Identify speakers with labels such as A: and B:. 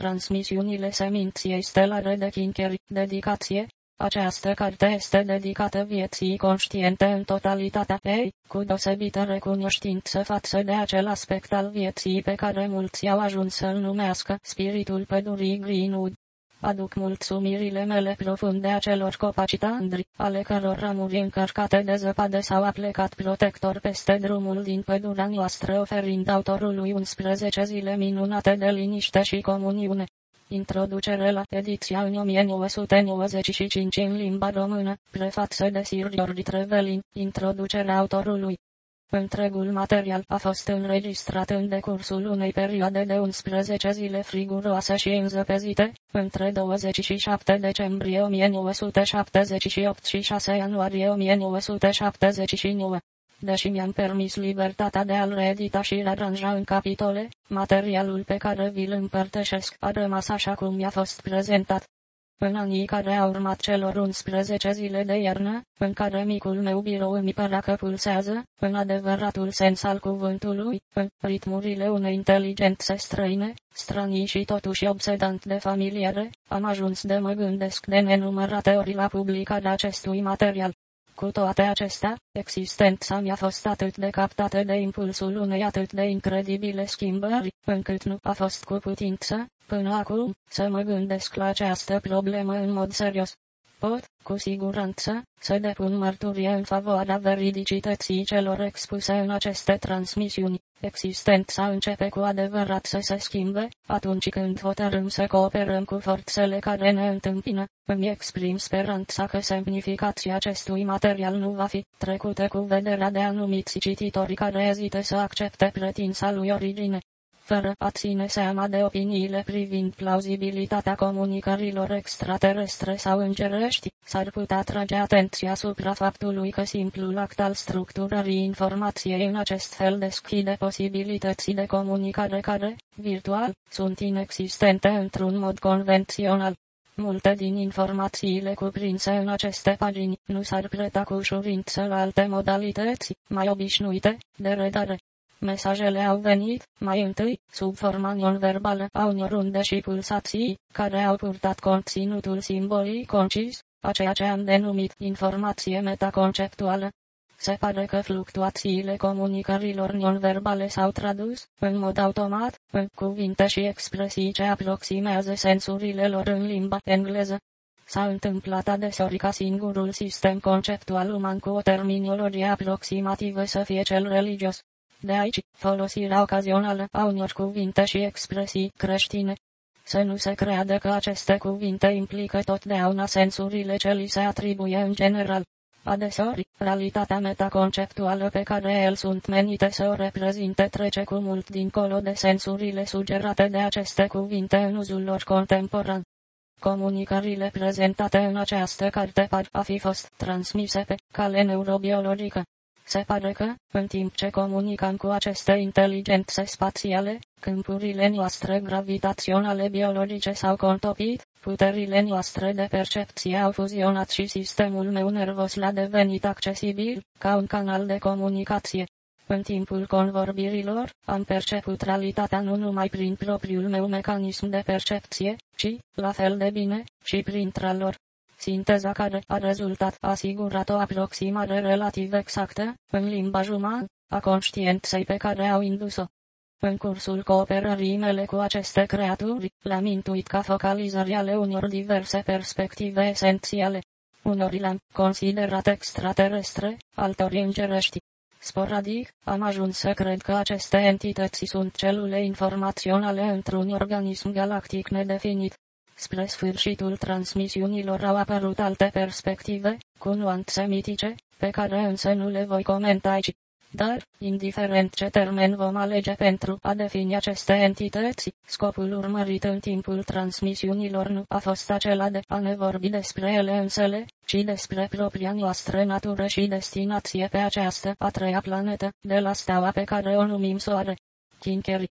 A: Transmisiunile seminției stelare de Kinkery, dedicație. Această carte este dedicată vieții conștiente în totalitatea ei, cu deosebită recunoștință față de acel aspect al vieții pe care mulți au ajuns să-l numească spiritul pădurii Greenwood. Aduc mulțumirile mele profunde acelor copaci tandri, ale căror ramuri încărcate de zăpadă s-au aplecat protector peste drumul din pădurea noastră oferind autorului 11 zile minunate de liniște și comuniune. Introducere la ediția în 1995 în limba română, prefață de Sir George Trevelin, introducerea autorului. Întregul material a fost înregistrat în decursul unei perioade de 11 zile friguroase și înzăpezite, între 27 decembrie 1978 și 6 ianuarie 1979. Deși mi-am permis libertatea de a-l reedita și rearanja în capitole, materialul pe care vi-l împărtășesc a rămas așa cum mi-a fost prezentat. În anii care au urmat celor 11 zile de iarnă, în care micul meu birou îmi părea că pulsează, în adevăratul sens al cuvântului, în ritmurile unei inteligențe străine, stranii și totuși obsedant de familiare, am ajuns de mă gândesc de nenumărate ori la publicarea acestui material. Cu toate acestea, existența mi-a fost atât de captată de impulsul unei atât de incredibile schimbări, încât nu a fost cu putință, până acum, să mă gândesc la această problemă în mod serios. Pot, cu siguranță, să depun mărturie în favoarea veridicității celor expuse în aceste transmisiuni. Existența începe cu adevărat să se schimbe, atunci când hotărâm să cooperăm cu forțele care ne întâmpină. Îmi exprim speranța că semnificația acestui material nu va fi trecută cu vederea de anumiți cititori care ezită să accepte pretința lui origine fără a ține seama de opiniile privind plauzibilitatea comunicărilor extraterestre sau îngerești, s-ar putea trage atenția asupra faptului că simplul act al structurării informației în acest fel deschide posibilități de comunicare care, virtual, sunt inexistente într-un mod convențional. Multe din informațiile cuprinse în aceste pagini nu s-ar preta cu ușurință la alte modalități, mai obișnuite, de redare. Mesajele au venit, mai întâi, sub forma non-verbală a unor unde și pulsații, care au purtat conținutul simbolic concis, a ceea ce am denumit informație metaconceptuală. Se pare că fluctuațiile comunicărilor non-verbale s-au tradus, în mod automat, în cuvinte și expresii ce aproximează sensurile lor în limba engleză. S-a întâmplat adeseori ca singurul sistem conceptual uman cu o terminologie aproximativă să fie cel religios. De aici, folosirea ocazională a unor cuvinte și expresii creștine. Să nu se creadă că aceste cuvinte implică totdeauna sensurile ce li se atribuie în general. Adeseori, realitatea metaconceptuală pe care el sunt menite să o reprezinte trece cu mult dincolo de sensurile sugerate de aceste cuvinte în uzul lor contemporan. Comunicările prezentate în această carte par a fi fost transmise pe cale neurobiologică. Se pare că, în timp ce comunicăm cu aceste inteligențe spațiale, câmpurile noastre gravitaționale biologice s-au contopit, puterile noastre de percepție au fuzionat și sistemul meu nervos l-a devenit accesibil, ca un canal de comunicație. În timpul convorbirilor, am perceput realitatea nu numai prin propriul meu mecanism de percepție, ci, la fel de bine, și printre lor. Sinteza care a rezultat asigurat o aproximare relativ exactă, în limba umană, a conștiinței pe care au indus-o. În cursul cooperării mele cu aceste creaturi, le-am intuit ca focalizări ale unor diverse perspective esențiale. Unori le-am considerat extraterestre, altori îngerești. Sporadic, am ajuns să cred că aceste entități sunt celule informaționale într-un organism galactic nedefinit. Spre sfârșitul transmisiunilor au apărut alte perspective, cu nuanțe mitice, pe care însă nu le voi comenta aici. Dar, indiferent ce termen vom alege pentru a defini aceste entități, scopul urmărit în timpul transmisiunilor nu a fost acela de a ne vorbi despre ele însele, ci despre propria noastră natură și destinație pe această a treia planetă, de la steaua pe care o numim Soare. Kinkery